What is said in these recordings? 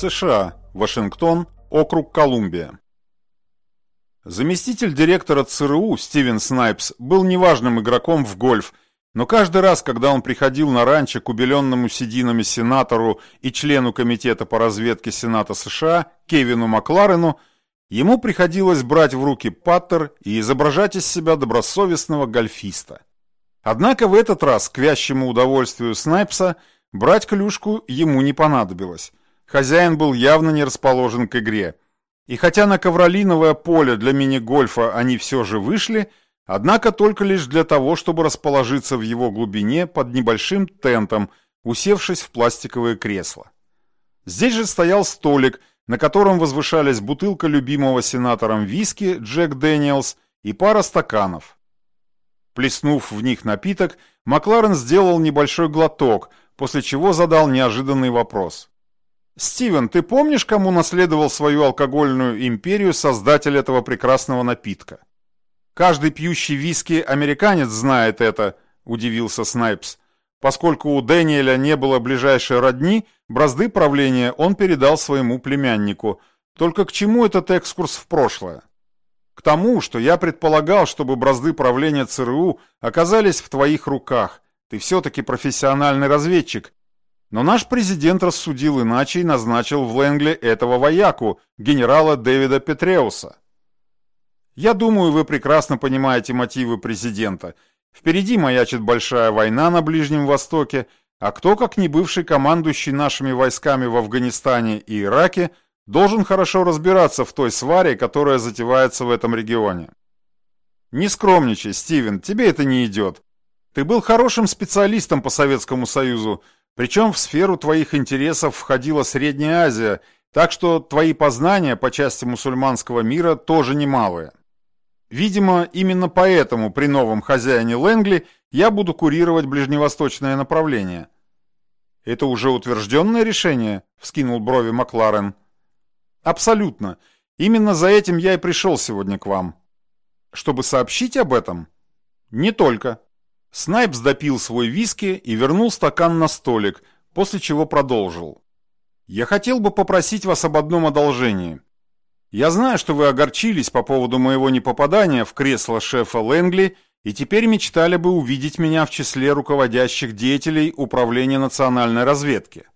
США, Вашингтон, округ Колумбия. Заместитель директора ЦРУ Стивен Снайпс был неважным игроком в гольф, но каждый раз, когда он приходил на ранчо к убеленному сединами сенатору и члену комитета по разведке Сената США Кевину Макларену, ему приходилось брать в руки паттер и изображать из себя добросовестного гольфиста. Однако в этот раз, к вящему удовольствию Снайпса, брать клюшку ему не понадобилось. Хозяин был явно не расположен к игре. И хотя на ковролиновое поле для мини-гольфа они все же вышли, однако только лишь для того, чтобы расположиться в его глубине под небольшим тентом, усевшись в пластиковое кресло. Здесь же стоял столик, на котором возвышались бутылка любимого сенатором виски Джек Дэниелс и пара стаканов. Плеснув в них напиток, Макларен сделал небольшой глоток, после чего задал неожиданный вопрос. «Стивен, ты помнишь, кому наследовал свою алкогольную империю создатель этого прекрасного напитка?» «Каждый пьющий виски американец знает это», – удивился Снайпс. Поскольку у Дэниеля не было ближайшей родни, бразды правления он передал своему племяннику. Только к чему этот экскурс в прошлое? К тому, что я предполагал, чтобы бразды правления ЦРУ оказались в твоих руках. Ты все-таки профессиональный разведчик, но наш президент рассудил иначе и назначил в Лэнгли этого вояку, генерала Дэвида Петреуса. Я думаю, вы прекрасно понимаете мотивы президента. Впереди маячит большая война на Ближнем Востоке, а кто, как не бывший командующий нашими войсками в Афганистане и Ираке, должен хорошо разбираться в той сваре, которая затевается в этом регионе. Не скромничай, Стивен, тебе это не идет. Ты был хорошим специалистом по Советскому Союзу, причем в сферу твоих интересов входила Средняя Азия, так что твои познания по части мусульманского мира тоже немалые. Видимо, именно поэтому при новом хозяине Лэнгли я буду курировать ближневосточное направление. Это уже утвержденное решение, вскинул брови Макларен. Абсолютно. Именно за этим я и пришел сегодня к вам. Чтобы сообщить об этом? Не только. Снайпс допил свой виски и вернул стакан на столик, после чего продолжил. «Я хотел бы попросить вас об одном одолжении. Я знаю, что вы огорчились по поводу моего непопадания в кресло шефа Лэнгли и теперь мечтали бы увидеть меня в числе руководящих деятелей Управления национальной разведки.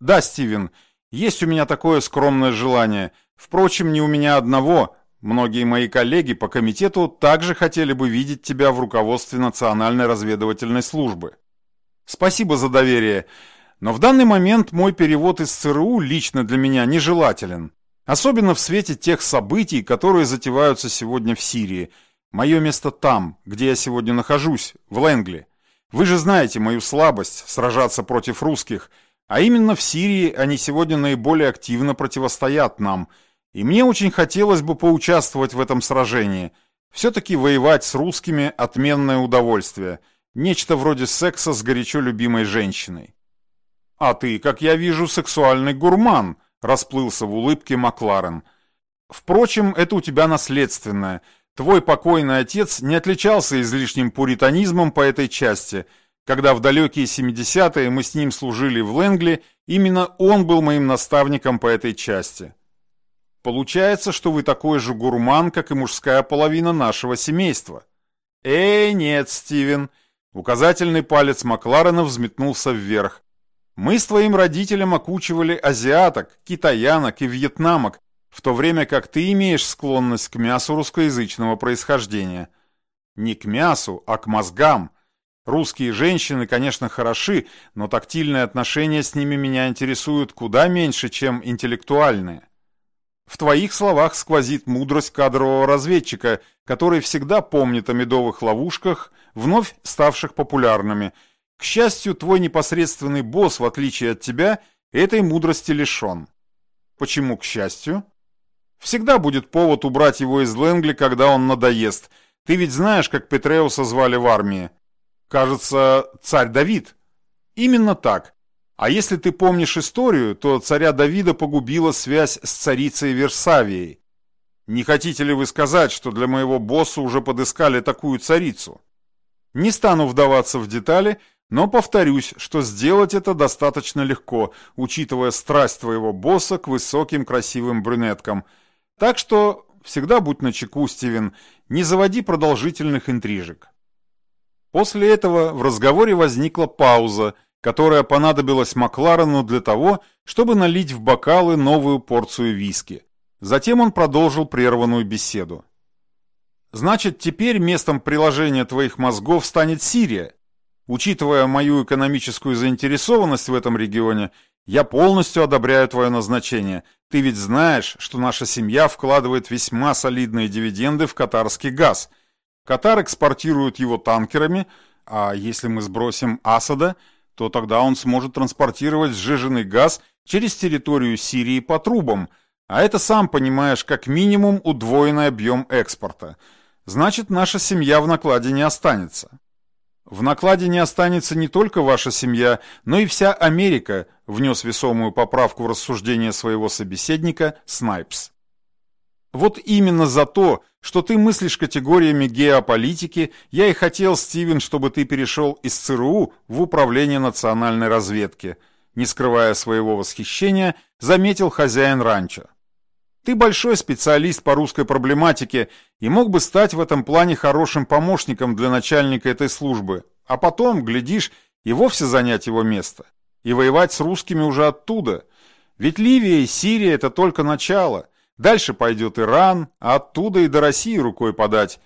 Да, Стивен, есть у меня такое скромное желание. Впрочем, не у меня одного, Многие мои коллеги по комитету также хотели бы видеть тебя в руководстве Национальной разведывательной службы. Спасибо за доверие, но в данный момент мой перевод из ЦРУ лично для меня нежелателен. Особенно в свете тех событий, которые затеваются сегодня в Сирии. Мое место там, где я сегодня нахожусь, в Лэнгли. Вы же знаете мою слабость сражаться против русских, а именно в Сирии они сегодня наиболее активно противостоят нам – и мне очень хотелось бы поучаствовать в этом сражении. Все-таки воевать с русскими – отменное удовольствие. Нечто вроде секса с горячо любимой женщиной. «А ты, как я вижу, сексуальный гурман», – расплылся в улыбке Макларен. «Впрочем, это у тебя наследственное. Твой покойный отец не отличался излишним пуританизмом по этой части. Когда в далекие 70-е мы с ним служили в Лэнгли, именно он был моим наставником по этой части». Получается, что вы такой же гурман, как и мужская половина нашего семейства. Эй, нет, Стивен. Указательный палец Макларена взметнулся вверх. Мы с твоим родителем окучивали азиаток, китаянок и вьетнамок, в то время как ты имеешь склонность к мясу русскоязычного происхождения. Не к мясу, а к мозгам. Русские женщины, конечно, хороши, но тактильные отношения с ними меня интересуют куда меньше, чем интеллектуальные. В твоих словах сквозит мудрость кадрового разведчика, который всегда помнит о медовых ловушках, вновь ставших популярными. К счастью, твой непосредственный босс, в отличие от тебя, этой мудрости лишен. Почему к счастью? Всегда будет повод убрать его из Лэнгли, когда он надоест. Ты ведь знаешь, как Петреуса звали в армии? Кажется, царь Давид. Именно так. А если ты помнишь историю, то царя Давида погубила связь с царицей Версавией. Не хотите ли вы сказать, что для моего босса уже подыскали такую царицу? Не стану вдаваться в детали, Но повторюсь, что сделать это достаточно легко, учитывая страсть твоего босса к высоким красивым брюнеткам. Так что всегда будь начеку, Стивен, не заводи продолжительных интрижек. После этого в разговоре возникла пауза, которая понадобилась Макларену для того, чтобы налить в бокалы новую порцию виски. Затем он продолжил прерванную беседу. «Значит, теперь местом приложения твоих мозгов станет Сирия. Учитывая мою экономическую заинтересованность в этом регионе, я полностью одобряю твое назначение. Ты ведь знаешь, что наша семья вкладывает весьма солидные дивиденды в катарский газ. Катар экспортирует его танкерами, а если мы сбросим Асада, то тогда он сможет транспортировать сжиженный газ через территорию Сирии по трубам, а это, сам понимаешь, как минимум удвоенный объем экспорта. Значит, наша семья в накладе не останется. В накладе не останется не только ваша семья, но и вся Америка, внес весомую поправку в рассуждение своего собеседника Снайпс. Вот именно за то, что ты мыслишь категориями геополитики, я и хотел, Стивен, чтобы ты перешел из ЦРУ в Управление национальной разведки. Не скрывая своего восхищения, заметил хозяин ранчо. Ты большой специалист по русской проблематике и мог бы стать в этом плане хорошим помощником для начальника этой службы, а потом, глядишь, и вовсе занять его место. И воевать с русскими уже оттуда. Ведь Ливия и Сирия – это только начало. Дальше пойдет Иран, а оттуда и до России рукой подать.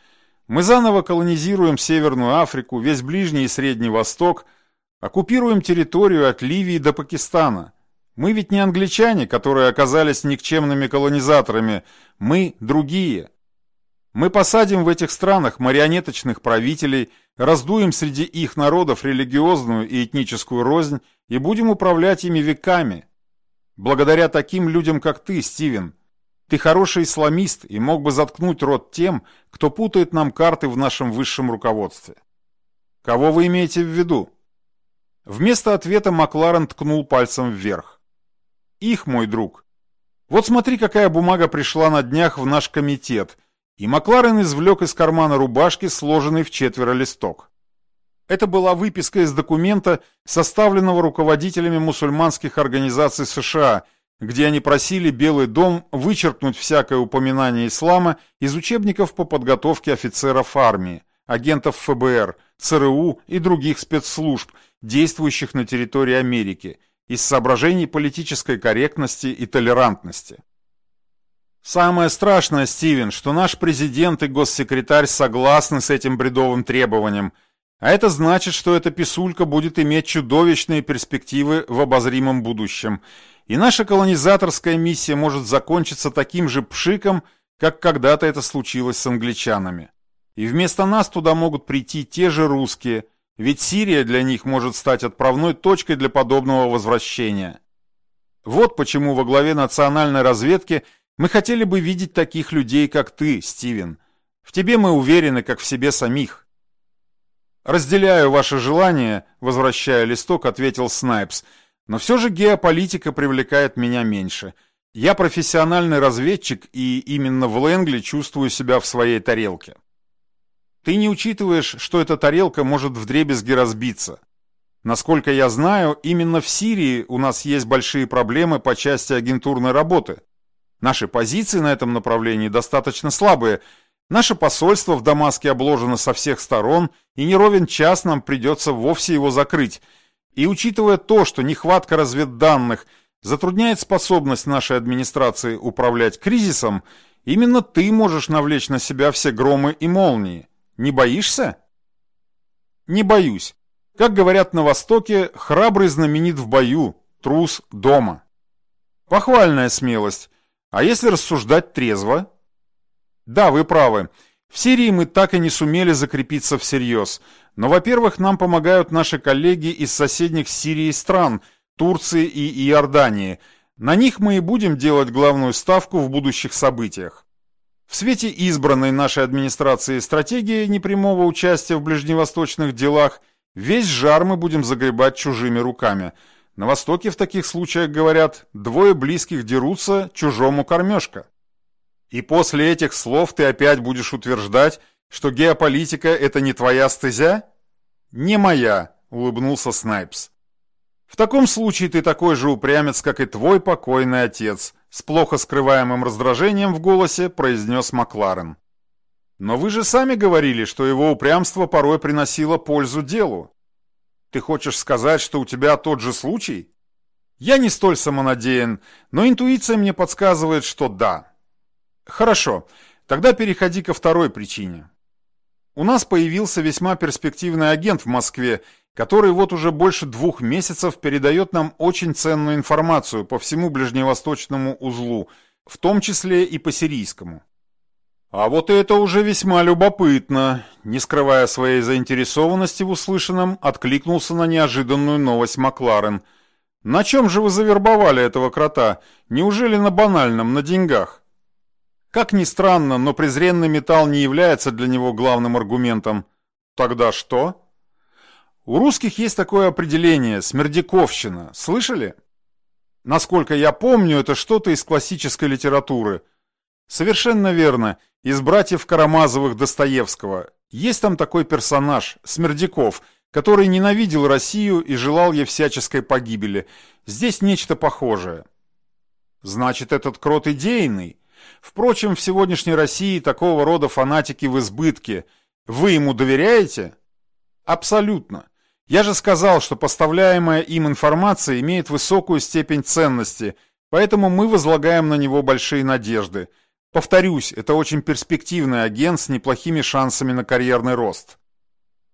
Мы заново колонизируем Северную Африку, весь Ближний и Средний Восток, оккупируем территорию от Ливии до Пакистана. Мы ведь не англичане, которые оказались никчемными колонизаторами, мы другие. Мы посадим в этих странах марионеточных правителей, раздуем среди их народов религиозную и этническую рознь и будем управлять ими веками. Благодаря таким людям, как ты, Стивен. Ты хороший исламист и мог бы заткнуть рот тем, кто путает нам карты в нашем высшем руководстве. Кого вы имеете в виду? Вместо ответа Макларен ткнул пальцем вверх. Их, мой друг. Вот смотри, какая бумага пришла на днях в наш комитет. И Макларен извлек из кармана рубашки сложенный в четверо листок. Это была выписка из документа, составленного руководителями мусульманских организаций США, где они просили Белый дом вычеркнуть всякое упоминание ислама из учебников по подготовке офицеров армии, агентов ФБР, ЦРУ и других спецслужб, действующих на территории Америки, из соображений политической корректности и толерантности. Самое страшное, Стивен, что наш президент и госсекретарь согласны с этим бредовым требованием, а это значит, что эта писулька будет иметь чудовищные перспективы в обозримом будущем, и наша колонизаторская миссия может закончиться таким же пшиком, как когда-то это случилось с англичанами. И вместо нас туда могут прийти те же русские – ведь Сирия для них может стать отправной точкой для подобного возвращения. Вот почему во главе национальной разведки мы хотели бы видеть таких людей, как ты, Стивен. В тебе мы уверены, как в себе самих. «Разделяю ваше желание», — возвращая листок, ответил Снайпс, «но все же геополитика привлекает меня меньше. Я профессиональный разведчик, и именно в Лэнгли чувствую себя в своей тарелке». Ты не учитываешь, что эта тарелка может вдребезги разбиться. Насколько я знаю, именно в Сирии у нас есть большие проблемы по части агентурной работы. Наши позиции на этом направлении достаточно слабые. Наше посольство в Дамаске обложено со всех сторон, и не ровен час нам придется вовсе его закрыть. И учитывая то, что нехватка разведданных затрудняет способность нашей администрации управлять кризисом, именно ты можешь навлечь на себя все громы и молнии. Не боишься? Не боюсь. Как говорят на Востоке, храбрый знаменит в бою, трус дома. Похвальная смелость. А если рассуждать трезво? Да, вы правы. В Сирии мы так и не сумели закрепиться всерьез. Но, во-первых, нам помогают наши коллеги из соседних с Сирией стран, Турции и Иордании. На них мы и будем делать главную ставку в будущих событиях. В свете избранной нашей администрации стратегии непрямого участия в ближневосточных делах весь жар мы будем загребать чужими руками. На Востоке в таких случаях говорят «двое близких дерутся, чужому кормежка». И после этих слов ты опять будешь утверждать, что геополитика – это не твоя стезя? Не моя, улыбнулся Снайпс. В таком случае ты такой же упрямец, как и твой покойный отец, с плохо скрываемым раздражением в голосе произнес Макларен. Но вы же сами говорили, что его упрямство порой приносило пользу делу. Ты хочешь сказать, что у тебя тот же случай? Я не столь самонадеян, но интуиция мне подсказывает, что да. Хорошо, тогда переходи ко второй причине. У нас появился весьма перспективный агент в Москве, который вот уже больше двух месяцев передает нам очень ценную информацию по всему ближневосточному узлу, в том числе и по сирийскому. А вот это уже весьма любопытно. Не скрывая своей заинтересованности в услышанном, откликнулся на неожиданную новость Макларен. На чем же вы завербовали этого крота? Неужели на банальном, на деньгах? Как ни странно, но презренный металл не является для него главным аргументом. Тогда что? У русских есть такое определение – смердяковщина. Слышали? Насколько я помню, это что-то из классической литературы. Совершенно верно, из братьев Карамазовых Достоевского. Есть там такой персонаж, Смердяков, который ненавидел Россию и желал ей всяческой погибели. Здесь нечто похожее. Значит, этот крот идейный. Впрочем, в сегодняшней России такого рода фанатики в избытке. Вы ему доверяете? Абсолютно. Я же сказал, что поставляемая им информация имеет высокую степень ценности, поэтому мы возлагаем на него большие надежды. Повторюсь, это очень перспективный агент с неплохими шансами на карьерный рост.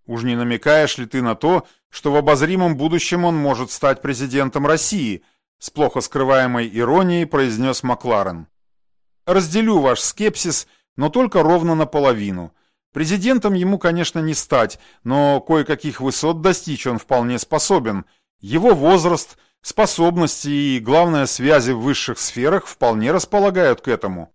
Уж не намекаешь ли ты на то, что в обозримом будущем он может стать президентом России, с плохо скрываемой иронией произнес Макларен. Разделю ваш скепсис, но только ровно наполовину – Президентом ему, конечно, не стать, но кое-каких высот достичь он вполне способен. Его возраст, способности и, главное, связи в высших сферах вполне располагают к этому.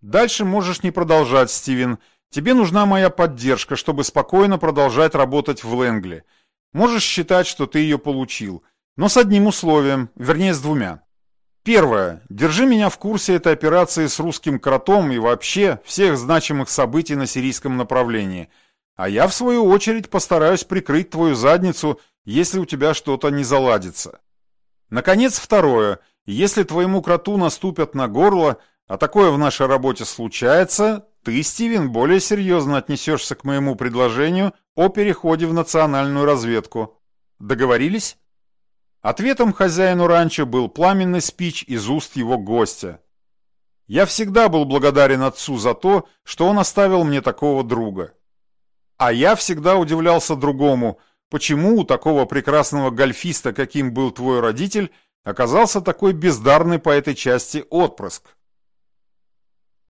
Дальше можешь не продолжать, Стивен. Тебе нужна моя поддержка, чтобы спокойно продолжать работать в Лэнгли. Можешь считать, что ты ее получил, но с одним условием, вернее с двумя. Первое. Держи меня в курсе этой операции с русским кротом и вообще всех значимых событий на сирийском направлении. А я, в свою очередь, постараюсь прикрыть твою задницу, если у тебя что-то не заладится. Наконец, второе. Если твоему кроту наступят на горло, а такое в нашей работе случается, ты, Стивен, более серьезно отнесешься к моему предложению о переходе в национальную разведку. Договорились? Ответом хозяину ранчо был пламенный спич из уст его гостя. Я всегда был благодарен отцу за то, что он оставил мне такого друга. А я всегда удивлялся другому, почему у такого прекрасного гольфиста, каким был твой родитель, оказался такой бездарный по этой части отпрыск.